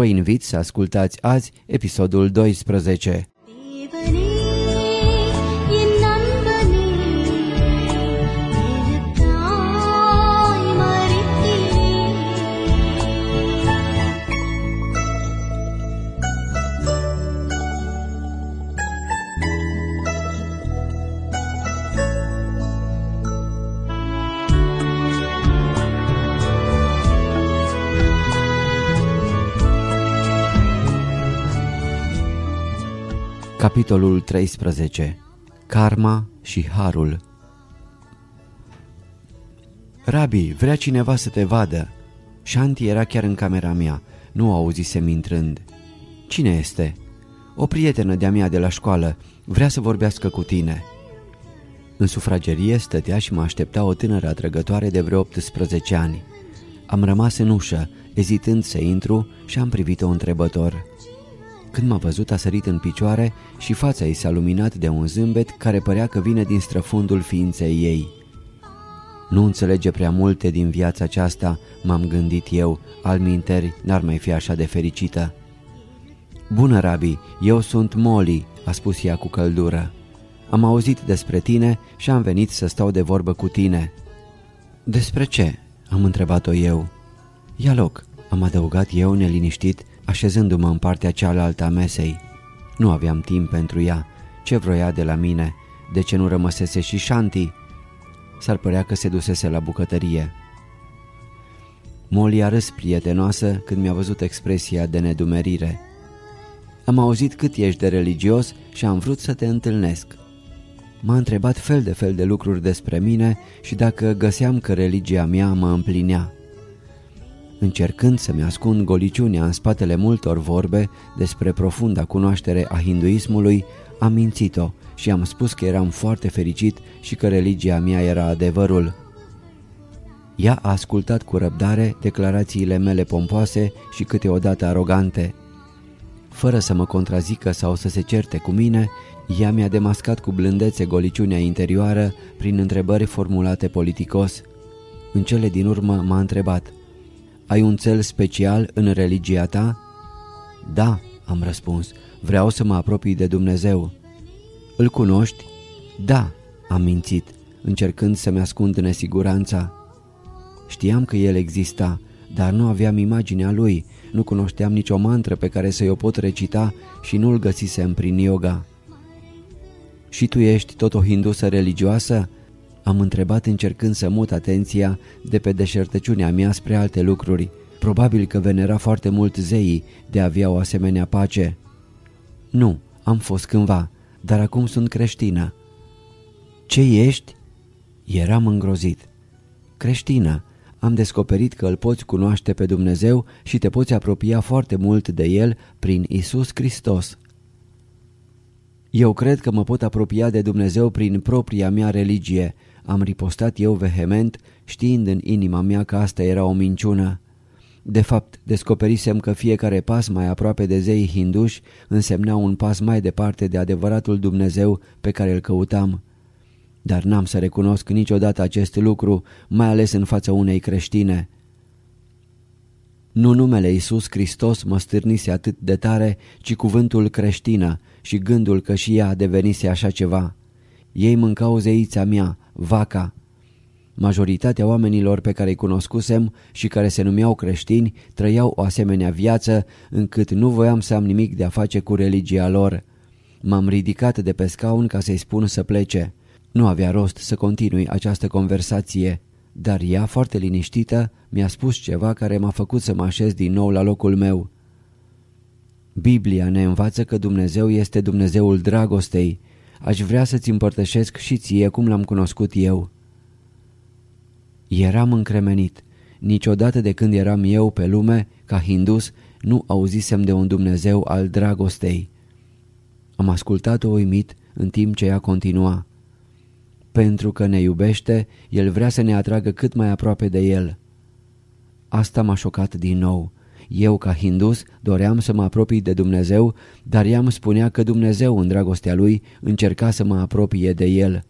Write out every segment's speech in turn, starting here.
Vă invit să ascultați azi episodul 12. Capitolul 13 Karma și Harul Rabi, vrea cineva să te vadă. Shanti era chiar în camera mea, nu auzisem intrând. Cine este? O prietenă de-a mea de la școală, vrea să vorbească cu tine. În sufragerie stătea și mă aștepta o tânără atrăgătoare de vreo 18 ani. Am rămas în ușă, ezitând să intru și am privit-o întrebător. Când m-a văzut a sărit în picioare și fața ei s-a luminat de un zâmbet care părea că vine din străfundul ființei ei. Nu înțelege prea multe din viața aceasta, m-am gândit eu, al minteri n-ar mai fi așa de fericită. Bună, Rabi, eu sunt Molly, a spus ea cu căldură. Am auzit despre tine și am venit să stau de vorbă cu tine. Despre ce? am întrebat-o eu. Ia loc, am adăugat eu neliniștit așezându-mă în partea cealaltă a mesei. Nu aveam timp pentru ea. Ce vroia de la mine? De ce nu rămăsese și Shanti? S-ar părea că se dusese la bucătărie. Molly a râs prietenoasă când mi-a văzut expresia de nedumerire. Am auzit cât ești de religios și am vrut să te întâlnesc. M-a întrebat fel de fel de lucruri despre mine și dacă găseam că religia mea mă împlinea. Încercând să-mi ascund goliciunea în spatele multor vorbe despre profunda cunoaștere a hinduismului, am mințit-o și am spus că eram foarte fericit și că religia mea era adevărul. Ea a ascultat cu răbdare declarațiile mele pompoase și câteodată arogante. Fără să mă contrazică sau să se certe cu mine, ea mi-a demascat cu blândețe goliciunea interioară prin întrebări formulate politicos. În cele din urmă m-a întrebat – ai un cel special în religia ta? Da, am răspuns, vreau să mă apropii de Dumnezeu. Îl cunoști? Da, am mințit, încercând să-mi ascund nesiguranța. Știam că el exista, dar nu aveam imaginea lui, nu cunoșteam nicio mantră pe care să-i o pot recita și nu-l găsisem prin yoga. Și tu ești tot o hindusă religioasă?" Am întrebat încercând să mut atenția de pe deșertăciunea mea spre alte lucruri. Probabil că venera foarte mult zeii de a avea o asemenea pace. Nu, am fost cândva, dar acum sunt creștină. Ce ești? Eram îngrozit. Creștină, am descoperit că îl poți cunoaște pe Dumnezeu și te poți apropia foarte mult de El prin Isus Hristos. Eu cred că mă pot apropia de Dumnezeu prin propria mea religie, am ripostat eu vehement, știind în inima mea că asta era o minciună. De fapt, descoperisem că fiecare pas mai aproape de zeii hinduși însemna un pas mai departe de adevăratul Dumnezeu pe care îl căutam. Dar n-am să recunosc niciodată acest lucru, mai ales în fața unei creștine. Nu numele Iisus Hristos mă stârnise atât de tare, ci cuvântul creștină și gândul că și ea devenise așa ceva. Ei mâncau zeița mea, vaca. Majoritatea oamenilor pe care îi cunoscusem și care se numeau creștini trăiau o asemenea viață încât nu voiam să am nimic de a face cu religia lor. M-am ridicat de pe scaun ca să-i spun să plece. Nu avea rost să continui această conversație, dar ea, foarte liniștită, mi-a spus ceva care m-a făcut să mă așez din nou la locul meu. Biblia ne învață că Dumnezeu este Dumnezeul dragostei. Aș vrea să-ți împărtășesc și ție cum l-am cunoscut eu. Eram încremenit. Niciodată de când eram eu pe lume, ca hindus, nu auzisem de un Dumnezeu al dragostei. Am ascultat-o uimit în timp ce ea continua. Pentru că ne iubește, El vrea să ne atragă cât mai aproape de El. Asta m-a șocat din nou. Eu, ca hindus, doream să mă apropii de Dumnezeu, dar ea îmi spunea că Dumnezeu, în dragostea Lui, încerca să mă apropie de El.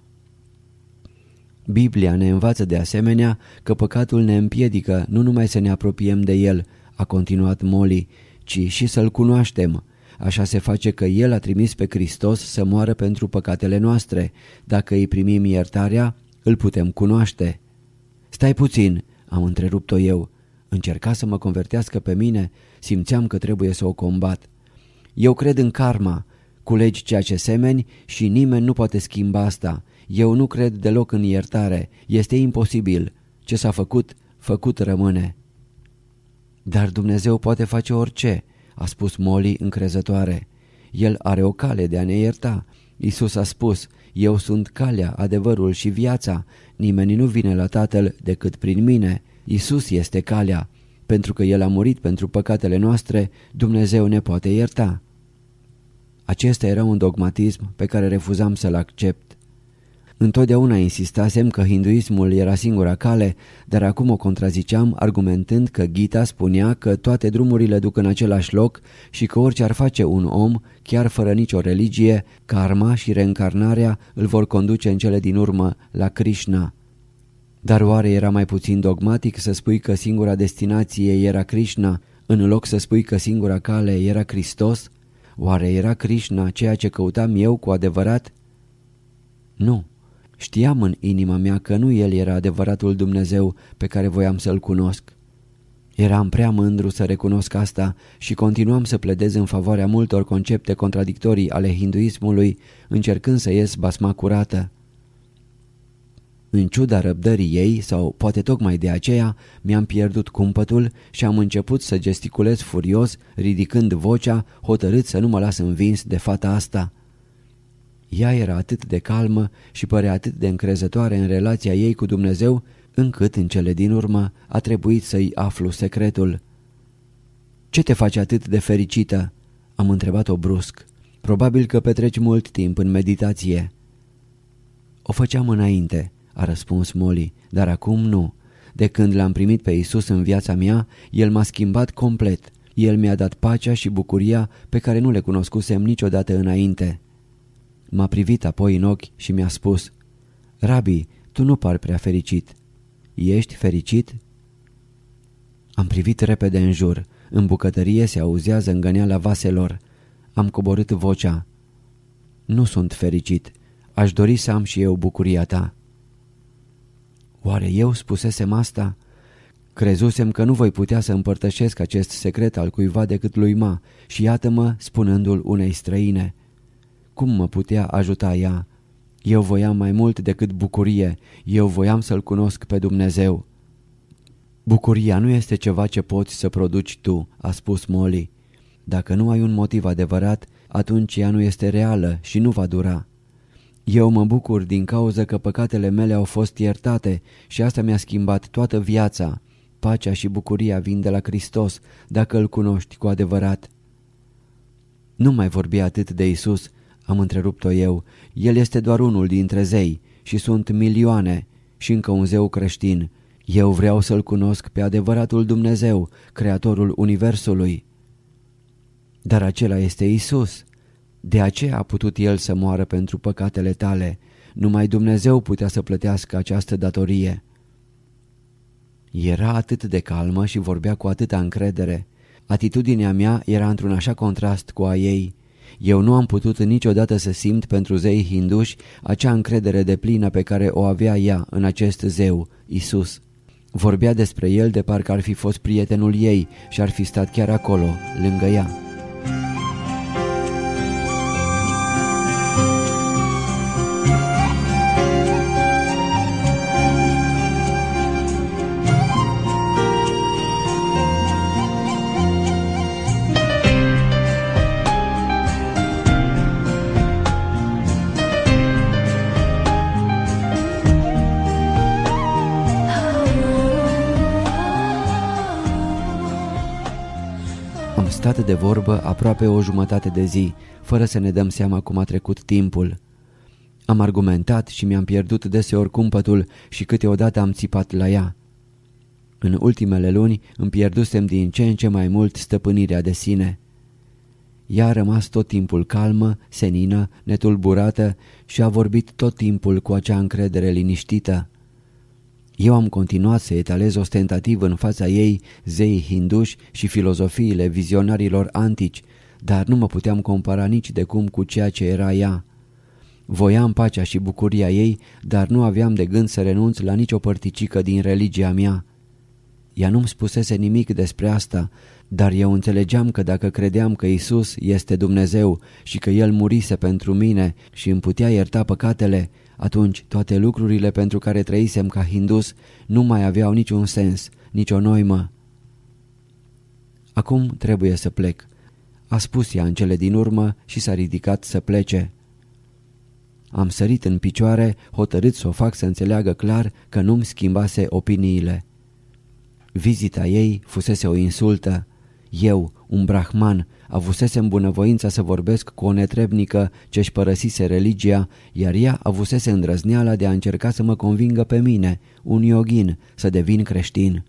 Biblia ne învață de asemenea că păcatul ne împiedică nu numai să ne apropiem de El, a continuat Molly, ci și să-L cunoaștem. Așa se face că El a trimis pe Hristos să moară pentru păcatele noastre. Dacă îi primim iertarea, îl putem cunoaște. Stai puțin, am întrerupt-o eu. Încerca să mă convertească pe mine, simțeam că trebuie să o combat. Eu cred în karma, culegi ceea ce semeni și nimeni nu poate schimba asta. Eu nu cred deloc în iertare, este imposibil. Ce s-a făcut, făcut rămâne. Dar Dumnezeu poate face orice, a spus Molly încrezătoare. El are o cale de a ne ierta. Isus a spus, eu sunt calea, adevărul și viața. Nimeni nu vine la Tatăl decât prin mine. Isus este calea. Pentru că El a murit pentru păcatele noastre, Dumnezeu ne poate ierta. Acesta era un dogmatism pe care refuzam să-l accept. Întotdeauna insistasem că hinduismul era singura cale, dar acum o contraziceam argumentând că Gita spunea că toate drumurile duc în același loc și că orice ar face un om, chiar fără nicio religie, karma și reîncarnarea îl vor conduce în cele din urmă la Krishna. Dar oare era mai puțin dogmatic să spui că singura destinație era Krishna, în loc să spui că singura cale era Hristos? Oare era Krishna ceea ce căutam eu cu adevărat? Nu. Știam în inima mea că nu El era adevăratul Dumnezeu pe care voiam să-L cunosc. Eram prea mândru să recunosc asta și continuam să pledez în favoarea multor concepte contradictorii ale hinduismului, încercând să ies basma curată. În ciuda răbdării ei, sau poate tocmai de aceea, mi-am pierdut cumpătul și am început să gesticulez furios, ridicând vocea, hotărât să nu mă las învins de fata asta. Ea era atât de calmă și părea atât de încrezătoare în relația ei cu Dumnezeu, încât în cele din urmă a trebuit să-i aflu secretul. Ce te face atât de fericită?" am întrebat-o brusc. Probabil că petreci mult timp în meditație." O făceam înainte," a răspuns Molly, dar acum nu. De când l-am primit pe Isus în viața mea, El m-a schimbat complet. El mi-a dat pacea și bucuria pe care nu le cunoscusem niciodată înainte." M-a privit apoi în ochi și mi-a spus Rabi, tu nu pari prea fericit. Ești fericit? Am privit repede în jur. În bucătărie se auzează îngăneala vaselor. Am coborât vocea. Nu sunt fericit. Aș dori să am și eu bucuria ta. Oare eu spusesem asta? Crezusem că nu voi putea să împărtășesc acest secret al cuiva decât lui Ma și iată-mă spunându-l unei străine. Cum mă putea ajuta ea? Eu voiam mai mult decât bucurie, eu voiam să-L cunosc pe Dumnezeu. Bucuria nu este ceva ce poți să produci tu, a spus Molly. Dacă nu ai un motiv adevărat, atunci ea nu este reală și nu va dura. Eu mă bucur din cauza că păcatele mele au fost iertate și asta mi-a schimbat toată viața. Pacea și bucuria vin de la Hristos dacă îl cunoști cu adevărat. Nu mai vorbi atât de Isus, am întrerupt-o eu, el este doar unul dintre zei și sunt milioane și încă un zeu creștin. Eu vreau să-L cunosc pe adevăratul Dumnezeu, Creatorul Universului. Dar acela este Isus. De aceea a putut El să moară pentru păcatele tale. Numai Dumnezeu putea să plătească această datorie. Era atât de calmă și vorbea cu atâta încredere. Atitudinea mea era într-un așa contrast cu a ei. Eu nu am putut niciodată să simt pentru zei hinduși acea încredere de plină pe care o avea ea în acest zeu, Isus. Vorbea despre el de parcă ar fi fost prietenul ei și ar fi stat chiar acolo, lângă ea. Stat de vorbă aproape o jumătate de zi, fără să ne dăm seama cum a trecut timpul. Am argumentat și mi-am pierdut deseori cumpătul și câteodată am țipat la ea. În ultimele luni îmi pierdusem din ce în ce mai mult stăpânirea de sine. Ea a rămas tot timpul calmă, senină, netulburată și a vorbit tot timpul cu acea încredere liniștită. Eu am continuat să etalez ostentativ în fața ei zeii hinduși și filozofiile vizionarilor antici, dar nu mă puteam compara nici de cum cu ceea ce era ea. Voiam pacea și bucuria ei, dar nu aveam de gând să renunț la nicio părticică din religia mea. Ea nu-mi spusese nimic despre asta, dar eu înțelegeam că dacă credeam că Isus este Dumnezeu și că El murise pentru mine și îmi putea ierta păcatele, atunci toate lucrurile pentru care trăisem ca hindus nu mai aveau niciun sens, nicio noimă. Acum trebuie să plec, a spus ea în cele din urmă și s-a ridicat să plece. Am sărit în picioare, hotărât să o fac să înțeleagă clar că nu-mi schimbase opiniile. Vizita ei fusese o insultă. Eu, un brahman, avusesem bunăvoința să vorbesc cu o netrebnică ce-și părăsise religia, iar ea avusese îndrăzneala de a încerca să mă convingă pe mine, un yogin, să devin creștin.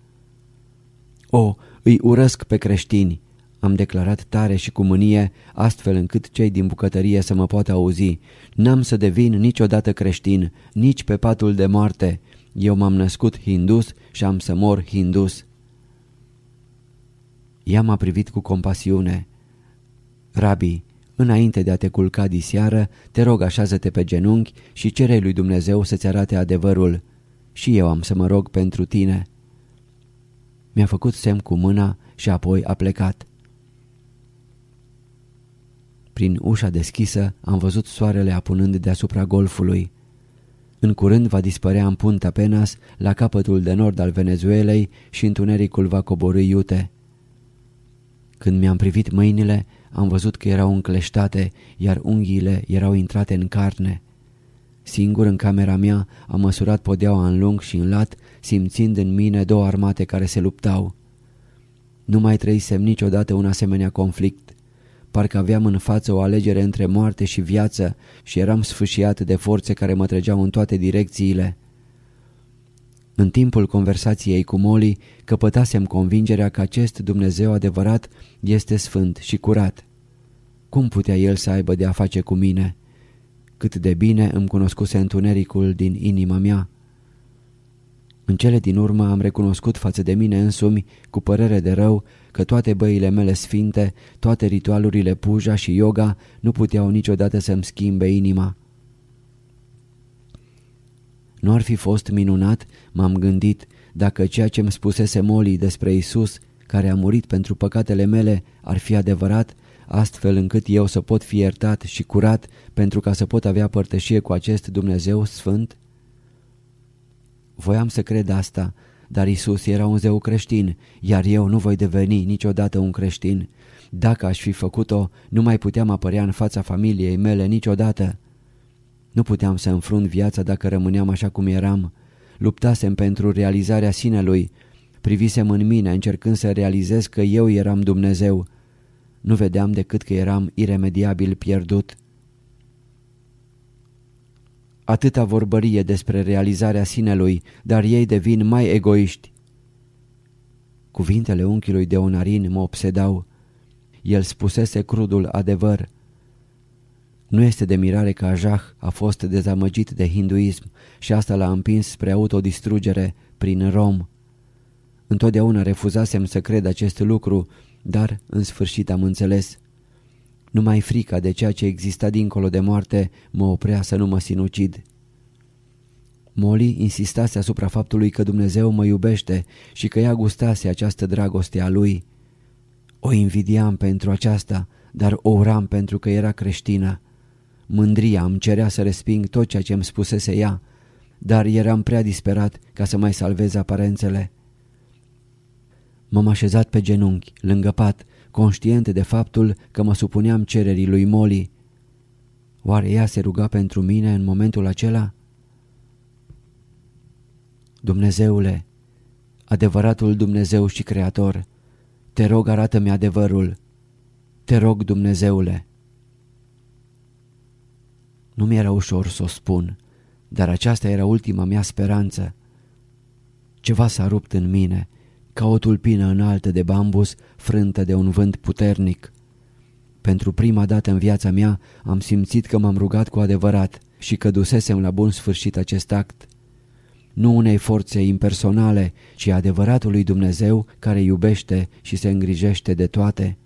O, îi urăsc pe creștini, am declarat tare și cu mânie, astfel încât cei din bucătărie să mă poată auzi. N-am să devin niciodată creștin, nici pe patul de moarte. Eu m-am născut hindus și am să mor hindus. Ea m-a privit cu compasiune. Rabi, înainte de a te culca diseară, te rog așează-te pe genunchi și cere lui Dumnezeu să-ți arate adevărul. Și eu am să mă rog pentru tine. Mi-a făcut semn cu mâna și apoi a plecat. Prin ușa deschisă am văzut soarele apunând deasupra golfului. În curând va dispărea în Punta Penas, la capătul de nord al Venezuelei și întunericul va coborâi iute. Când mi-am privit mâinile, am văzut că erau încleștate, iar unghiile erau intrate în carne. Singur în camera mea am măsurat podeaua în lung și în lat, simțind în mine două armate care se luptau. Nu mai trăisem niciodată un asemenea conflict. Parcă aveam în față o alegere între moarte și viață și eram sfâșiat de forțe care mă trăgeau în toate direcțiile. În timpul conversației cu Molly căpătasem convingerea că acest Dumnezeu adevărat este sfânt și curat. Cum putea el să aibă de a face cu mine? Cât de bine îmi cunoscuse întunericul din inima mea. În cele din urmă am recunoscut față de mine însumi, cu părere de rău, că toate băile mele sfinte, toate ritualurile puja și yoga nu puteau niciodată să-mi schimbe inima. Nu ar fi fost minunat, m-am gândit, dacă ceea ce îmi spusese Molly despre Isus, care a murit pentru păcatele mele, ar fi adevărat, astfel încât eu să pot fi iertat și curat pentru ca să pot avea părtășie cu acest Dumnezeu sfânt? Voiam să cred asta, dar Isus era un zeu creștin, iar eu nu voi deveni niciodată un creștin. Dacă aș fi făcut-o, nu mai puteam apărea în fața familiei mele niciodată. Nu puteam să înfrunt viața dacă rămâneam așa cum eram. Luptasem pentru realizarea sinelui. Privisem în mine încercând să realizez că eu eram Dumnezeu. Nu vedeam decât că eram iremediabil pierdut. atâta vorbărie despre realizarea sinelui, dar ei devin mai egoiști. Cuvintele unchiului de Onarin mă obsedau. El spusese crudul adevăr. Nu este de mirare că Ajah a fost dezamăgit de hinduism și asta l-a împins spre autodistrugere prin rom. Întotdeauna refuzasem să cred acest lucru, dar în sfârșit am înțeles. Numai frica de ceea ce exista dincolo de moarte mă oprea să nu mă sinucid. Molly insistase asupra faptului că Dumnezeu mă iubește și că ea gustase această dragoste a lui. O invidiam pentru aceasta, dar o uram pentru că era creștină. Mândria îmi cerea să resping tot ceea ce îmi spusese ea, dar eram prea disperat ca să mai salvez aparențele. M-am așezat pe genunchi, lângă pat, conștient de faptul că mă supuneam cererii lui Molly. Oare ea se ruga pentru mine în momentul acela? Dumnezeule, adevăratul Dumnezeu și Creator, te rog arată-mi adevărul. Te rog, Dumnezeule. Nu mi-era ușor să o spun, dar aceasta era ultima mea speranță. Ceva s-a rupt în mine, ca o tulpină înaltă de bambus frântă de un vânt puternic. Pentru prima dată în viața mea am simțit că m-am rugat cu adevărat și că dusesem la bun sfârșit acest act. Nu unei forțe impersonale, ci adevăratului Dumnezeu care iubește și se îngrijește de toate.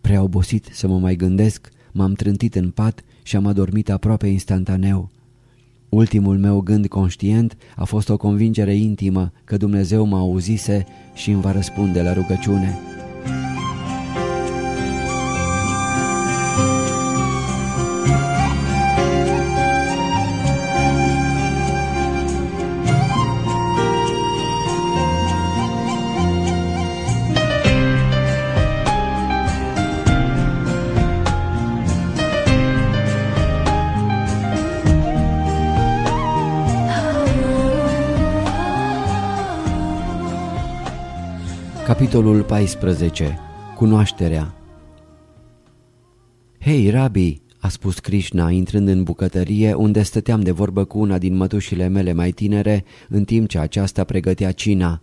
Prea obosit să mă mai gândesc, m-am trântit în pat și am adormit aproape instantaneu. Ultimul meu gând conștient a fost o convingere intimă că Dumnezeu mă auzise și îmi va răspunde la rugăciune. Capitolul 14. Cunoașterea Hei, Rabi, a spus Krishna intrând în bucătărie unde stăteam de vorbă cu una din mătușile mele mai tinere în timp ce aceasta pregătea cina.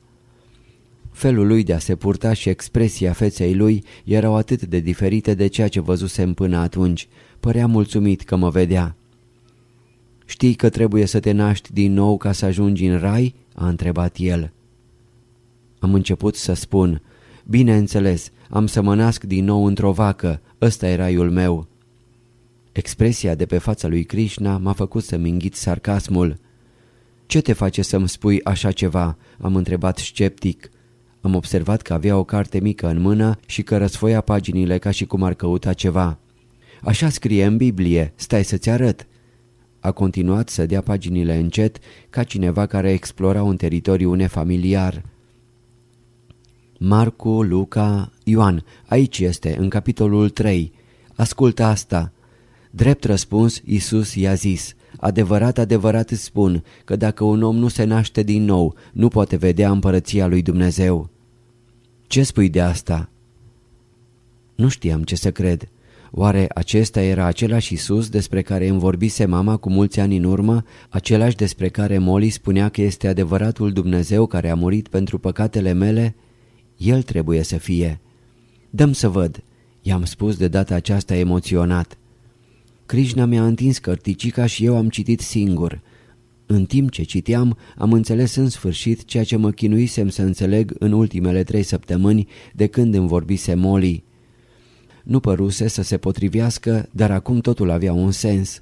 Felul lui de a se purta și expresia feței lui erau atât de diferite de ceea ce văzusem până atunci. Părea mulțumit că mă vedea. Știi că trebuie să te naști din nou ca să ajungi în rai?" a întrebat el. Am început să spun, bineînțeles, am să mă nasc din nou într-o vacă, ăsta e raiul meu. Expresia de pe fața lui Krishna m-a făcut să-mi înghit sarcasmul. Ce te face să-mi spui așa ceva?" am întrebat sceptic. Am observat că avea o carte mică în mână și că răsfoia paginile ca și cum ar căuta ceva. Așa scrie în Biblie, stai să-ți arăt." A continuat să dea paginile încet, ca cineva care explora un teritoriu nefamiliar. Marcu, Luca, Ioan, aici este, în capitolul 3. Ascultă asta. Drept răspuns, Iisus i-a zis, Adevărat, adevărat îți spun că dacă un om nu se naște din nou, nu poate vedea împărăția lui Dumnezeu. Ce spui de asta? Nu știam ce să cred. Oare acesta era același Isus despre care îmi vorbise mama cu mulți ani în urmă, același despre care Molly spunea că este adevăratul Dumnezeu care a murit pentru păcatele mele? El trebuie să fie. Dăm să văd, i-am spus de data aceasta emoționat. Krishna mi-a întins cărticica și eu am citit singur. În timp ce citeam, am înțeles în sfârșit ceea ce mă chinuisem să înțeleg în ultimele trei săptămâni de când îmi vorbise Molly. Nu păruse să se potrivească, dar acum totul avea un sens.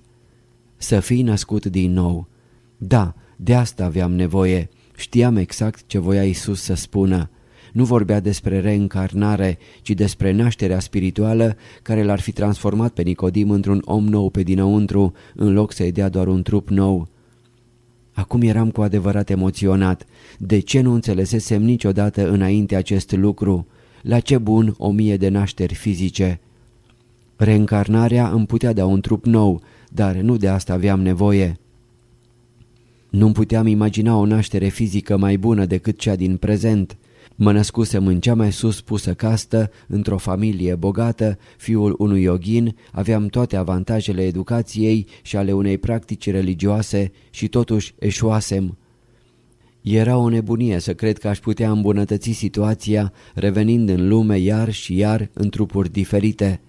Să fii născut din nou. Da, de asta aveam nevoie. Știam exact ce voia Isus să spună nu vorbea despre reîncarnare, ci despre nașterea spirituală care l-ar fi transformat pe Nicodim într-un om nou pe dinăuntru, în loc să-i dea doar un trup nou. Acum eram cu adevărat emoționat. De ce nu înțelesesem niciodată înainte acest lucru? La ce bun o mie de nașteri fizice? Reîncarnarea îmi putea da un trup nou, dar nu de asta aveam nevoie. Nu-mi puteam imagina o naștere fizică mai bună decât cea din prezent. Mă născusem în cea mai sus pusă castă, într-o familie bogată, fiul unui yoghin, aveam toate avantajele educației și ale unei practici religioase și totuși eșuasem. Era o nebunie să cred că aș putea îmbunătăți situația revenind în lume iar și iar în trupuri diferite.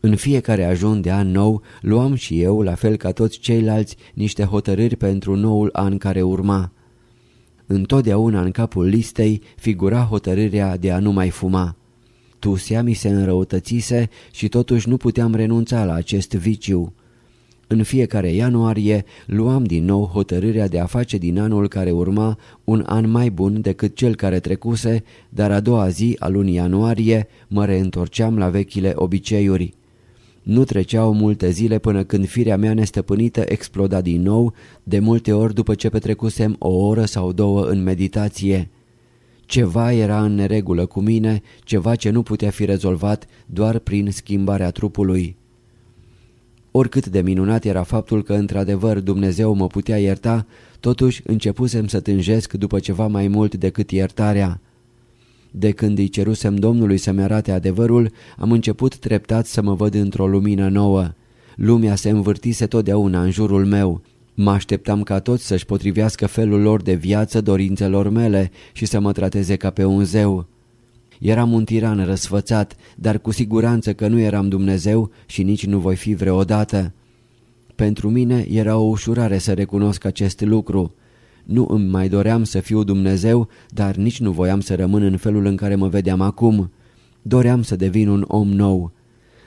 În fiecare ajun de an nou luam și eu, la fel ca toți ceilalți, niște hotărâri pentru noul an care urma. Întotdeauna în capul listei figura hotărârea de a nu mai fuma. Tusea mi se înrăutățise și totuși nu puteam renunța la acest viciu. În fiecare ianuarie luam din nou hotărârea de a face din anul care urma un an mai bun decât cel care trecuse, dar a doua zi a lunii ianuarie mă reîntorceam la vechile obiceiuri. Nu treceau multe zile până când firea mea nestăpânită exploda din nou, de multe ori după ce petrecusem o oră sau două în meditație. Ceva era în neregulă cu mine, ceva ce nu putea fi rezolvat doar prin schimbarea trupului. Oricât de minunat era faptul că într-adevăr Dumnezeu mă putea ierta, totuși începusem să tânjesc după ceva mai mult decât iertarea. De când îi cerusem Domnului să-mi arate adevărul, am început treptat să mă văd într-o lumină nouă. Lumea se învârtise totdeauna în jurul meu. Mă așteptam ca toți să-și potrivească felul lor de viață dorințelor mele și să mă trateze ca pe un zeu. Eram un tiran răsfățat, dar cu siguranță că nu eram Dumnezeu și nici nu voi fi vreodată. Pentru mine era o ușurare să recunosc acest lucru. Nu îmi mai doream să fiu Dumnezeu, dar nici nu voiam să rămân în felul în care mă vedeam acum. Doream să devin un om nou.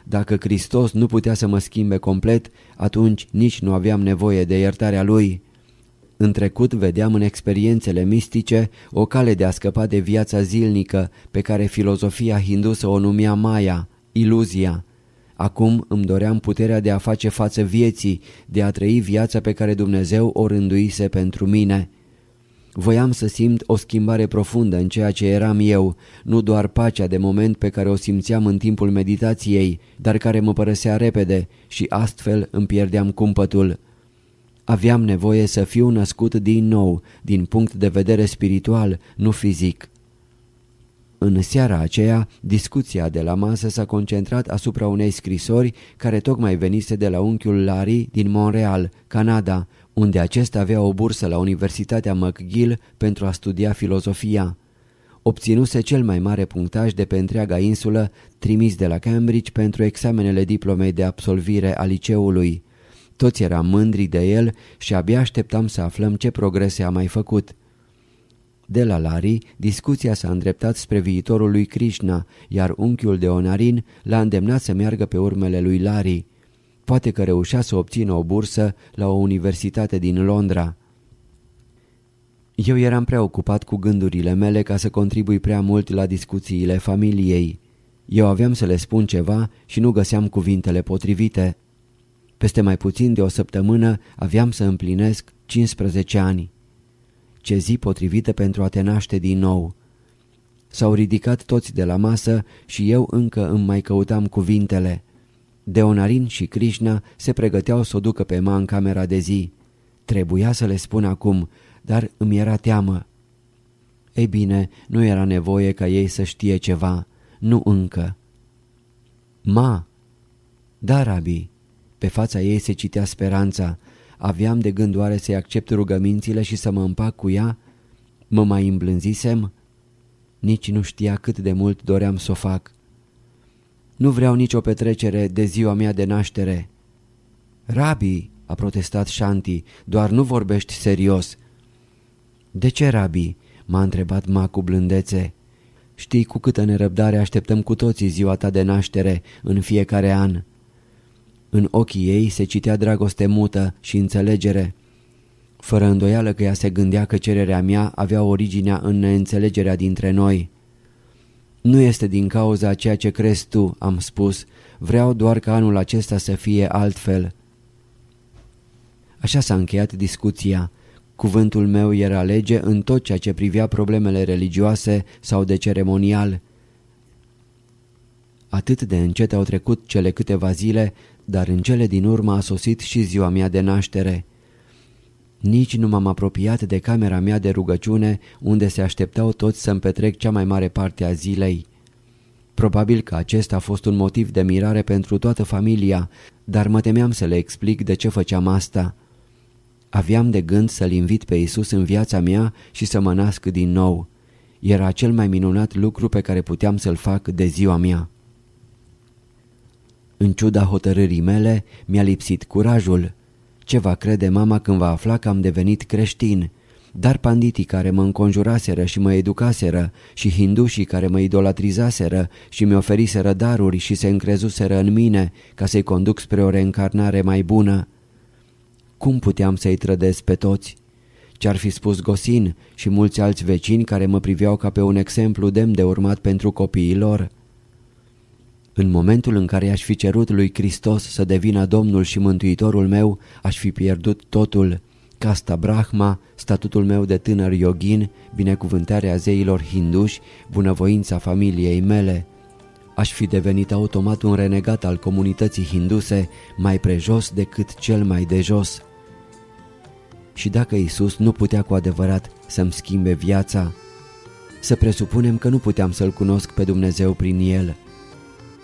Dacă Hristos nu putea să mă schimbe complet, atunci nici nu aveam nevoie de iertarea Lui. În trecut vedeam în experiențele mistice o cale de a scăpa de viața zilnică pe care filozofia hindusă o numea Maya, iluzia. Acum îmi doream puterea de a face față vieții, de a trăi viața pe care Dumnezeu o rânduise pentru mine. Voiam să simt o schimbare profundă în ceea ce eram eu, nu doar pacea de moment pe care o simțeam în timpul meditației, dar care mă părăsea repede și astfel îmi pierdeam cumpătul. Aveam nevoie să fiu născut din nou, din punct de vedere spiritual, nu fizic. În seara aceea, discuția de la masă s-a concentrat asupra unei scrisori care tocmai venise de la unchiul Larry din Montreal, Canada, unde acesta avea o bursă la Universitatea McGill pentru a studia filozofia. Obținuse cel mai mare punctaj de pe întreaga insulă, trimis de la Cambridge pentru examenele diplomei de absolvire a liceului. Toți eram mândri de el și abia așteptam să aflăm ce progrese a mai făcut. De la Lari, discuția s-a îndreptat spre viitorul lui Krishna, iar unchiul de Onarin l-a îndemnat să meargă pe urmele lui Lari. Poate că reușea să obțină o bursă la o universitate din Londra. Eu eram prea ocupat cu gândurile mele ca să contribui prea mult la discuțiile familiei. Eu aveam să le spun ceva și nu găseam cuvintele potrivite. Peste mai puțin de o săptămână aveam să împlinesc 15 ani. Ce zi potrivită pentru a te naște din nou. S-au ridicat toți de la masă și eu încă îmi mai căutam cuvintele. Deonarin și Krishna se pregăteau să o ducă pe ma în camera de zi. Trebuia să le spun acum, dar îmi era teamă. Ei bine, nu era nevoie ca ei să știe ceva, nu încă. Ma! Da, Rabi! Pe fața ei se citea speranța. Aveam de gând oare să-i accept rugămințile și să mă împac cu ea? Mă mai îmblânzisem? Nici nu știa cât de mult doream să o fac. Nu vreau nicio petrecere de ziua mea de naștere. Rabi, a protestat Shanti, doar nu vorbești serios. De ce, Rabi? m-a întrebat Ma cu blândețe. Știi cu câtă nerăbdare așteptăm cu toții ziua ta de naștere în fiecare an. În ochii ei se citea dragoste mută și înțelegere. Fără îndoială că ea se gândea că cererea mea avea originea în neînțelegerea dintre noi. Nu este din cauza ceea ce crezi tu, am spus, vreau doar ca anul acesta să fie altfel. Așa s-a încheiat discuția. Cuvântul meu era lege în tot ceea ce privea problemele religioase sau de ceremonial. Atât de încet au trecut cele câteva zile dar în cele din urmă a sosit și ziua mea de naștere. Nici nu m-am apropiat de camera mea de rugăciune, unde se așteptau toți să-mi petrec cea mai mare parte a zilei. Probabil că acesta a fost un motiv de mirare pentru toată familia, dar mă temeam să le explic de ce făceam asta. Aveam de gând să-L invit pe Isus în viața mea și să mă nasc din nou. Era cel mai minunat lucru pe care puteam să-l fac de ziua mea. În ciuda hotărârii mele, mi-a lipsit curajul. Ce va crede mama când va afla că am devenit creștin? Dar panditii care mă înconjuraseră și mă educaseră și hindușii care mă idolatrizaseră și mi oferiseră daruri și se încrezuseră în mine ca să-i conduc spre o reîncarnare mai bună. Cum puteam să-i trădez pe toți? Ce-ar fi spus Gosin și mulți alți vecini care mă priveau ca pe un exemplu demn de urmat pentru copiii lor? În momentul în care aș fi cerut lui Hristos să devină Domnul și Mântuitorul meu, aș fi pierdut totul. Casta Brahma, statutul meu de tânăr yogin, binecuvântarea zeilor hinduși, bunăvoința familiei mele. Aș fi devenit automat un renegat al comunității hinduse, mai prejos decât cel mai de jos. Și dacă Isus nu putea cu adevărat să-mi schimbe viața, să presupunem că nu puteam să-L cunosc pe Dumnezeu prin El,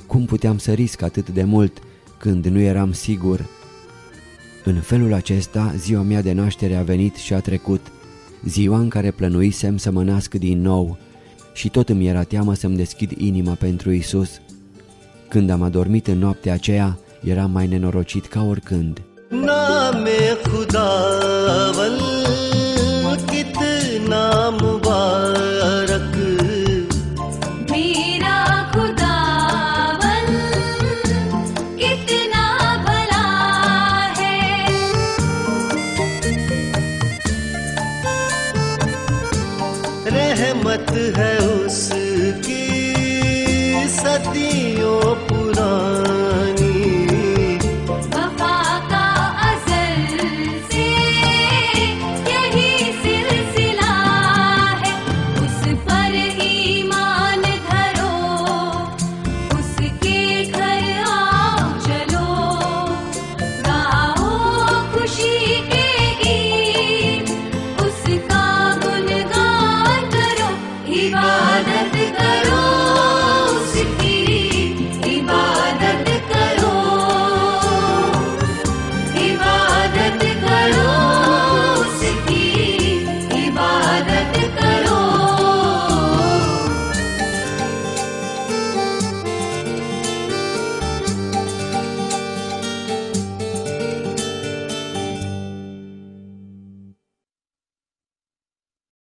cum puteam să risc atât de mult când nu eram sigur? În felul acesta, ziua mea de naștere a venit și a trecut, ziua în care plănuisem să mă nasc din nou și tot îmi era teamă să-mi deschid inima pentru Isus. Când am adormit în noaptea aceea, eram mai nenorocit ca oricând. Name Khuda